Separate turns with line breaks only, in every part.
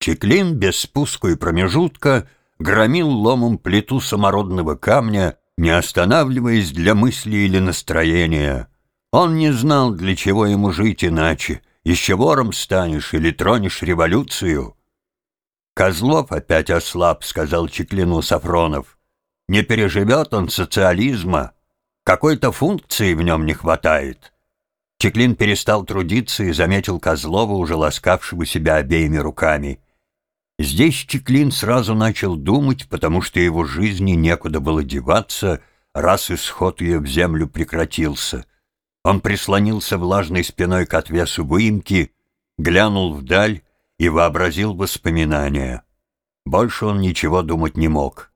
Чеклин без спуску и промежутка громил ломом плиту самородного камня, не останавливаясь для мысли или настроения. Он не знал, для чего ему жить иначе. Еще вором станешь или тронешь революцию. «Козлов опять ослаб», — сказал Чеклину Сафронов. «Не переживет он социализма. Какой-то функции в нем не хватает». Чеклин перестал трудиться и заметил Козлова, уже ласкавшего себя обеими руками. Здесь Чеклин сразу начал думать, потому что его жизни некуда было деваться, раз исход ее в землю прекратился. Он прислонился влажной спиной к отвесу выемки, глянул вдаль и вообразил воспоминания. Больше он ничего думать не мог.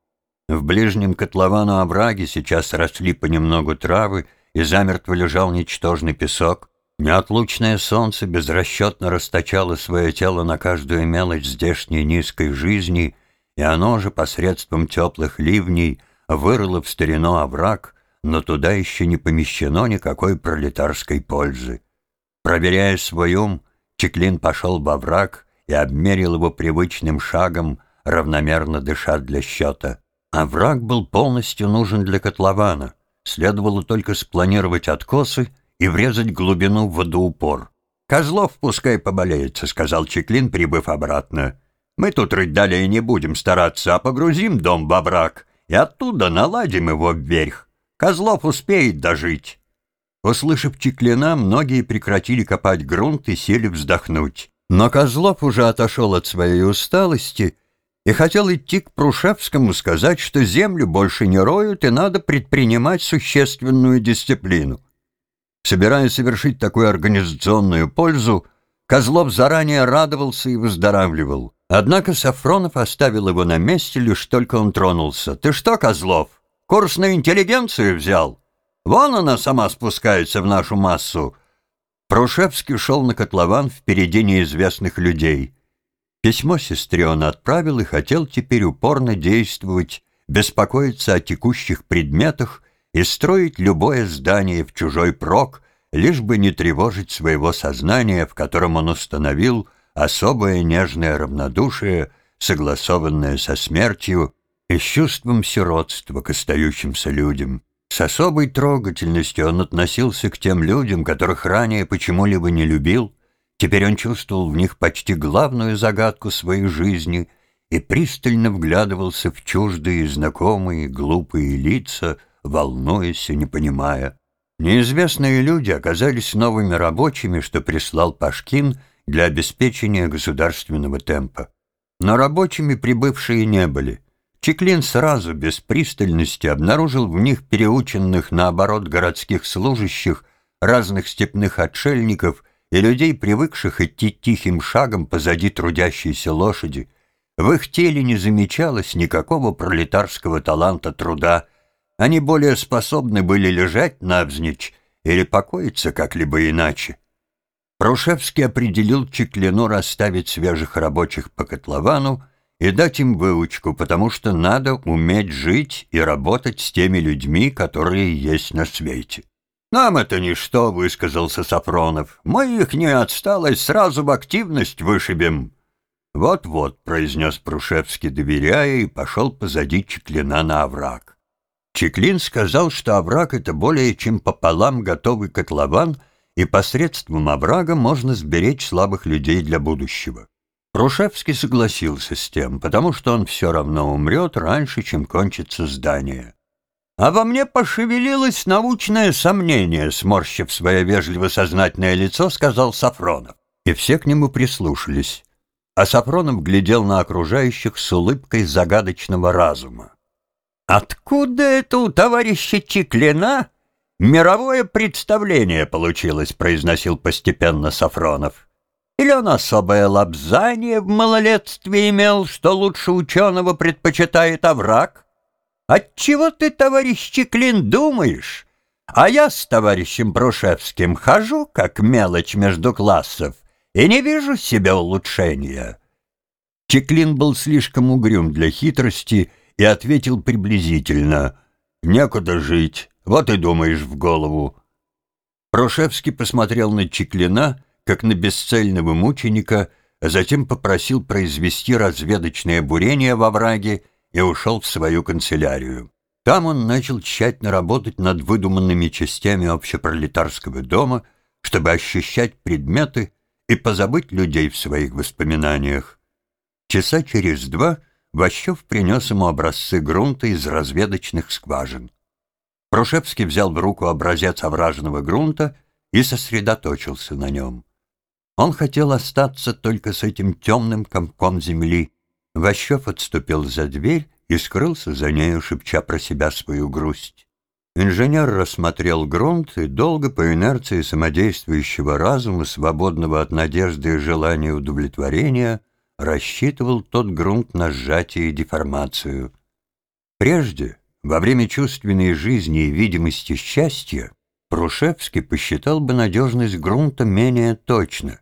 В ближнем котловану овраге сейчас росли понемногу травы, и замертво лежал ничтожный песок. Неотлучное солнце безрасчетно расточало свое тело на каждую мелочь здешней низкой жизни, и оно же посредством теплых ливней вырыло в старину овраг, но туда еще не помещено никакой пролетарской пользы. Проверяя свой ум, Чеклин пошел в овраг и обмерил его привычным шагом, равномерно дыша для счета. Овраг был полностью нужен для котлована — Следовало только спланировать откосы и врезать глубину в водоупор. «Козлов пускай поболеется», — сказал Чеклин, прибыв обратно. «Мы тут рыть далее не будем стараться, а погрузим дом в овраг и оттуда наладим его вверх. Козлов успеет дожить». Услышав Чеклина, многие прекратили копать грунт и сели вздохнуть. Но Козлов уже отошел от своей усталости и хотел идти к Прушевскому сказать, что землю больше не роют и надо предпринимать существенную дисциплину. Собираясь совершить такую организационную пользу, Козлов заранее радовался и выздоравливал. Однако Сафронов оставил его на месте, лишь только он тронулся. «Ты что, Козлов, курс на интеллигенцию взял? Вон она сама спускается в нашу массу». Прушевский шел на котлован впереди неизвестных людей. Письмо сестре он отправил и хотел теперь упорно действовать, беспокоиться о текущих предметах и строить любое здание в чужой прок, лишь бы не тревожить своего сознания, в котором он установил особое нежное равнодушие, согласованное со смертью и с чувством сиротства к остающимся людям. С особой трогательностью он относился к тем людям, которых ранее почему-либо не любил, Теперь он чувствовал в них почти главную загадку своей жизни и пристально вглядывался в чуждые, знакомые, глупые лица, волнуясь и не понимая. Неизвестные люди оказались новыми рабочими, что прислал Пашкин для обеспечения государственного темпа. Но рабочими прибывшие не были. Чеклин сразу, без пристальности, обнаружил в них переученных, наоборот, городских служащих, разных степных отшельников — и людей, привыкших идти тихим шагом позади трудящейся лошади, в их теле не замечалось никакого пролетарского таланта труда, они более способны были лежать навзничь или покоиться как-либо иначе. Прушевский определил Чеклину расставить свежих рабочих по котловану и дать им выучку, потому что надо уметь жить и работать с теми людьми, которые есть на свете. «Нам это ничто», — высказался Сафронов. «Мы их не отсталость сразу в активность вышибем». «Вот-вот», — произнес Прушевский, доверяя, и пошел позади Чеклина на овраг. Чеклин сказал, что овраг — это более чем пополам готовый котлован, и посредством оврага можно сберечь слабых людей для будущего. Прушевский согласился с тем, потому что он все равно умрет раньше, чем кончится здание. А во мне пошевелилось научное сомнение, сморщив свое вежливо-сознательное лицо, сказал Сафронов. И все к нему прислушались. А Сафронов глядел на окружающих с улыбкой загадочного разума. «Откуда это у товарища Чеклина мировое представление получилось?» — произносил постепенно Сафронов. «Или он особое лапзание в малолетстве имел, что лучше ученого предпочитает овраг?» Отчего ты, товарищ Чеклин, думаешь? А я с товарищем Брушевским хожу, как мелочь между классов, и не вижу себе улучшения». Чеклин был слишком угрюм для хитрости и ответил приблизительно. «Некуда жить, вот и думаешь в голову». Прошевский посмотрел на Чеклина, как на бесцельного мученика, а затем попросил произвести разведочное бурение во враге и ушел в свою канцелярию. Там он начал тщательно работать над выдуманными частями общепролетарского дома, чтобы ощущать предметы и позабыть людей в своих воспоминаниях. Часа через два Ващев принес ему образцы грунта из разведочных скважин. Прушевский взял в руку образец овражного грунта и сосредоточился на нем. Он хотел остаться только с этим темным комком земли. Ващев отступил за дверь и скрылся за нею, шепча про себя свою грусть. Инженер рассмотрел грунт и долго по инерции самодействующего разума, свободного от надежды и желания удовлетворения, рассчитывал тот грунт на сжатие и деформацию. Прежде, во время чувственной жизни и видимости счастья, Прушевский посчитал бы надежность грунта менее точно.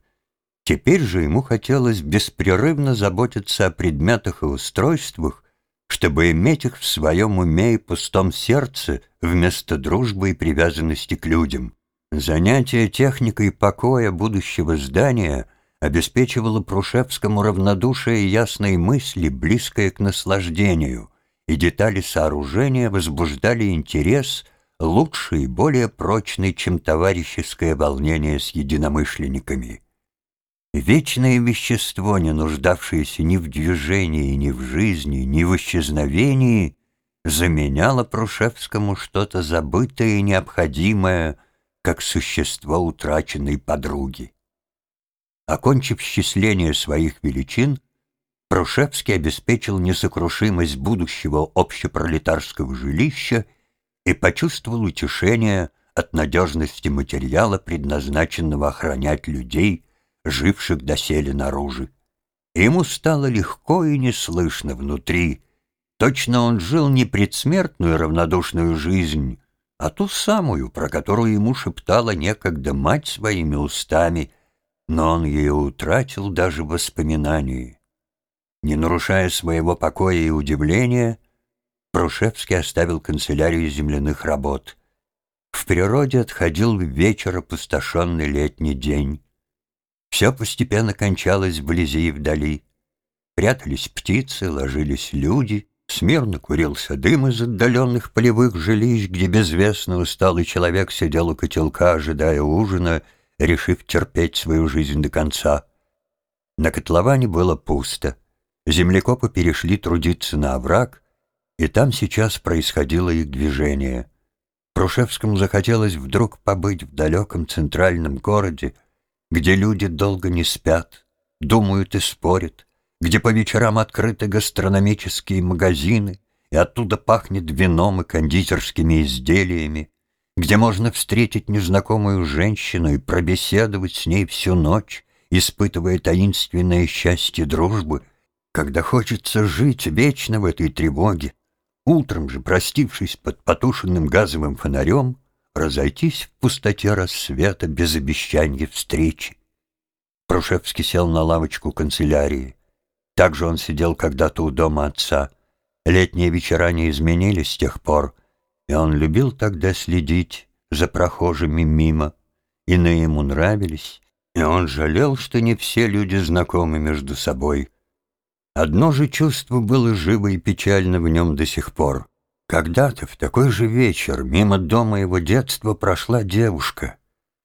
Теперь же ему хотелось беспрерывно заботиться о предметах и устройствах, чтобы иметь их в своем уме и пустом сердце вместо дружбы и привязанности к людям. Занятие техникой покоя будущего здания обеспечивало Прушевскому равнодушие и ясные мысли, близкое к наслаждению, и детали сооружения возбуждали интерес, лучший и более прочный, чем товарищеское волнение с единомышленниками. Вечное вещество, не нуждавшееся ни в движении, ни в жизни, ни в исчезновении, заменяло Прушевскому что-то забытое и необходимое, как существо утраченной подруги. Окончив счисление своих величин, Прушевский обеспечил несокрушимость будущего общепролетарского жилища и почувствовал утешение от надежности материала, предназначенного охранять людей, живших доселе наружу. Ему стало легко и неслышно внутри. Точно он жил не предсмертную равнодушную жизнь, а ту самую, про которую ему шептала некогда мать своими устами, но он ее утратил даже в воспоминании. Не нарушая своего покоя и удивления, Прушевский оставил канцелярию земляных работ. В природе отходил вечер опустошенный летний день. Все постепенно кончалось вблизи и вдали. Прятались птицы, ложились люди, смирно курился дым из отдаленных полевых жилищ, где безвестно усталый человек сидел у котелка, ожидая ужина, решив терпеть свою жизнь до конца. На котловане было пусто. Землекопы перешли трудиться на овраг, и там сейчас происходило их движение. Прушевскому захотелось вдруг побыть в далеком центральном городе, где люди долго не спят, думают и спорят, где по вечерам открыты гастрономические магазины, и оттуда пахнет вином и кондитерскими изделиями, где можно встретить незнакомую женщину и пробеседовать с ней всю ночь, испытывая таинственное счастье дружбы, когда хочется жить вечно в этой тревоге, утром же, простившись под потушенным газовым фонарем, разойтись в пустоте рассвета без обещания встречи. Прушевский сел на лавочку канцелярии. Так же он сидел когда-то у дома отца. Летние вечера не изменились с тех пор, и он любил тогда следить за прохожими мимо. Иные ему нравились, и он жалел, что не все люди знакомы между собой. Одно же чувство было живо и печально в нем до сих пор. Когда-то в такой же вечер мимо дома его детства прошла девушка,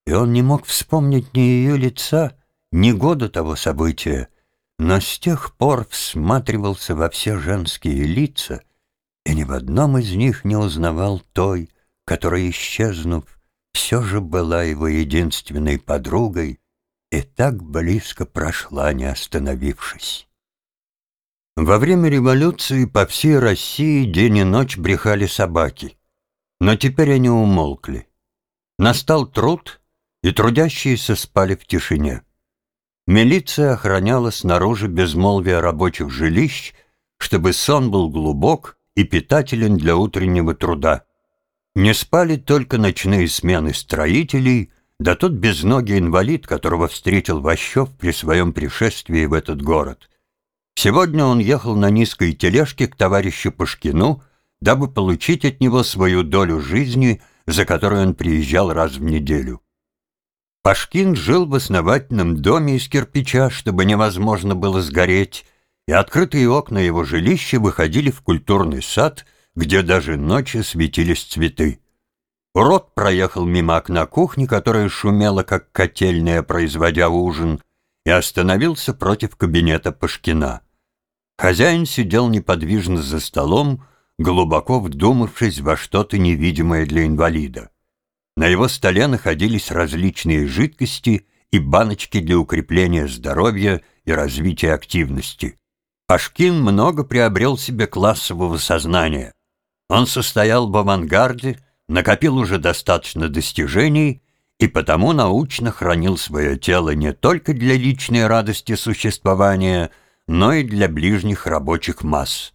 и он не мог вспомнить ни ее лица, ни года того события, но с тех пор всматривался во все женские лица и ни в одном из них не узнавал той, которая, исчезнув, все же была его единственной подругой и так близко прошла, не остановившись. Во время революции по всей России день и ночь брехали собаки. Но теперь они умолкли. Настал труд, и трудящиеся спали в тишине. Милиция охраняла снаружи безмолвие рабочих жилищ, чтобы сон был глубок и питателен для утреннего труда. Не спали только ночные смены строителей, да тот безногий инвалид, которого встретил Ващев при своем пришествии в этот город — Сегодня он ехал на низкой тележке к товарищу Пушкину, дабы получить от него свою долю жизни, за которую он приезжал раз в неделю. Пашкин жил в основательном доме из кирпича, чтобы невозможно было сгореть, и открытые окна его жилища выходили в культурный сад, где даже ночью светились цветы. Урод проехал мимо окна кухни, которая шумела, как котельная, производя ужин, и остановился против кабинета Пашкина. Хозяин сидел неподвижно за столом, глубоко вдумавшись во что-то невидимое для инвалида. На его столе находились различные жидкости и баночки для укрепления здоровья и развития активности. Пашкин много приобрел себе классового сознания. Он состоял в авангарде, накопил уже достаточно достижений и потому научно хранил свое тело не только для личной радости существования, но и для ближних рабочих масс.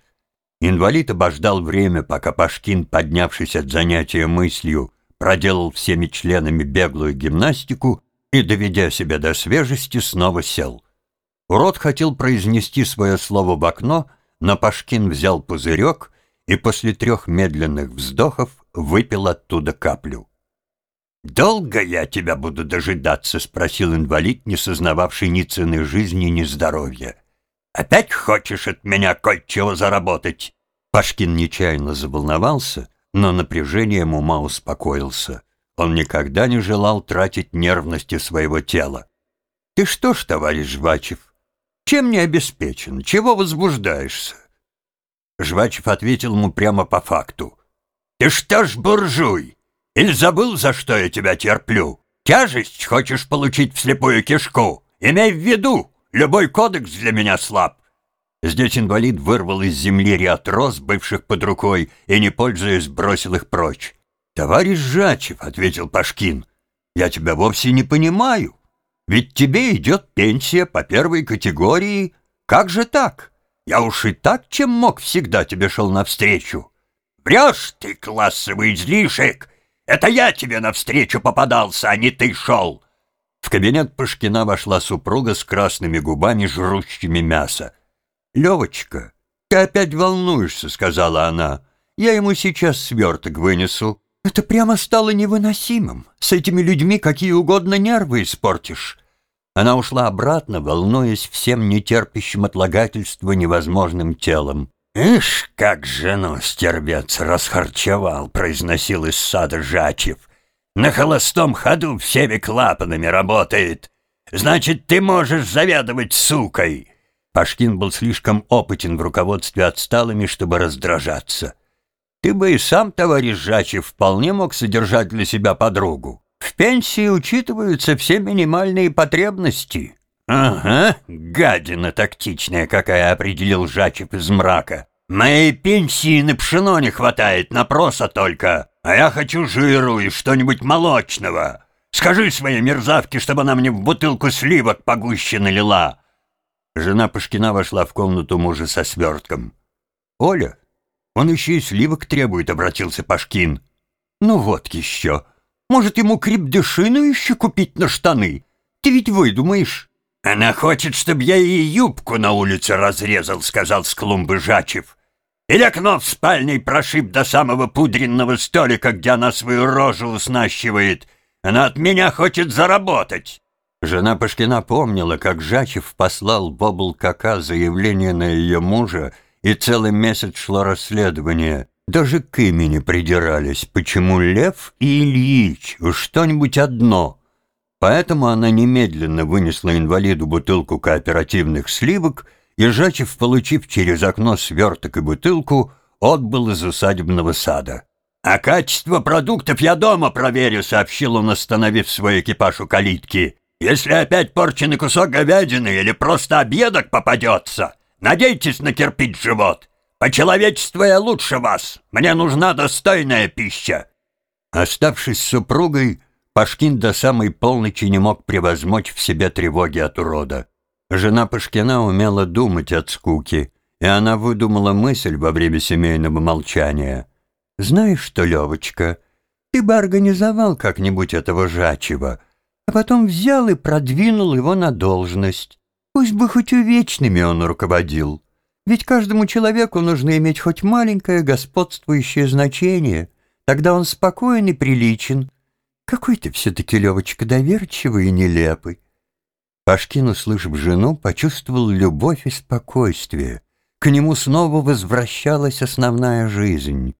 Инвалид обождал время, пока Пашкин, поднявшись от занятия мыслью, проделал всеми членами беглую гимнастику и, доведя себя до свежести, снова сел. Урод хотел произнести свое слово в окно, но Пашкин взял пузырек и после трех медленных вздохов выпил оттуда каплю. «Долго я тебя буду дожидаться?» — спросил инвалид, не сознававший ни цены жизни, ни здоровья. «Опять хочешь от меня кое-чего заработать?» Пашкин нечаянно заволновался, но напряжением ума успокоился. Он никогда не желал тратить нервности своего тела. «Ты что ж, товарищ Жвачев, чем не обеспечен? Чего возбуждаешься?» Жвачев ответил ему прямо по факту. «Ты что ж, буржуй, или забыл, за что я тебя терплю? Тяжесть хочешь получить в слепую кишку? Имей в виду, любой кодекс для меня слаб. Здесь инвалид вырвал из земли ряд роз, бывших под рукой, и, не пользуясь, бросил их прочь. «Товарищ Жачев», — ответил Пашкин, — «я тебя вовсе не понимаю. Ведь тебе идет пенсия по первой категории. Как же так? Я уж и так, чем мог, всегда тебе шел навстречу». «Врешь ты, классовый излишек! Это я тебе навстречу попадался, а не ты шел!» В кабинет Пашкина вошла супруга с красными губами, жрущими мясо. «Левочка, ты опять волнуешься», — сказала она. «Я ему сейчас сверток вынесу. Это прямо стало невыносимым. С этими людьми какие угодно нервы испортишь». Она ушла обратно, волнуясь всем нетерпящим отлагательства невозможным телом. «Ишь, как жену стервец расхарчевал», — произносил из сада Жачев. «На холостом ходу всеми клапанами работает. Значит, ты можешь заведовать сукой». Пашкин был слишком опытен в руководстве отсталыми, чтобы раздражаться. «Ты бы и сам, товарищ Жачев, вполне мог содержать для себя подругу. В пенсии учитываются все минимальные потребности». «Ага, гадина тактичная, какая определил Жачев из мрака. Моей пенсии на пшено не хватает, на проса только. А я хочу жиру и что-нибудь молочного. Скажи своей мерзавке, чтобы она мне в бутылку сливок погуще налила». Жена Пашкина вошла в комнату мужа со свертком. «Оля, он еще и сливок требует», — обратился Пашкин. «Ну вот еще. Может, ему крепдышину еще купить на штаны? Ты ведь выдумаешь». «Она хочет, чтобы я ей юбку на улице разрезал», — сказал с клумбы Жачев. «Или окно в спальне прошиб до самого пудренного столика, где она свою рожу уснащивает. Она от меня хочет заработать». Жена Пашкина помнила, как Жачев послал в облкака заявление на ее мужа, и целый месяц шло расследование. Даже к имени придирались, почему Лев и Ильич, что-нибудь одно — Поэтому она немедленно вынесла инвалиду бутылку кооперативных сливок, и Жачев, получив через окно сверток и бутылку, отбыл из усадебного сада. «А качество продуктов я дома проверю», — сообщил он, остановив свой экипаж у калитки. «Если опять порченный кусок говядины или просто обедок попадется, надейтесь на кирпич живот. По человечеству я лучше вас. Мне нужна достойная пища». Оставшись с супругой, Пашкин до самой полночи не мог превозмочь в себе тревоги от урода. Жена Пашкина умела думать от скуки, и она выдумала мысль во время семейного молчания. «Знаешь что, Левочка, ты бы организовал как-нибудь этого Жачева, а потом взял и продвинул его на должность. Пусть бы хоть увечными он руководил. Ведь каждому человеку нужно иметь хоть маленькое господствующее значение. Тогда он спокоен и приличен, Какой ты все-таки, Левочка, доверчивый и нелепый. Пашкин, услышав жену, почувствовал любовь и спокойствие. К нему снова возвращалась основная жизнь.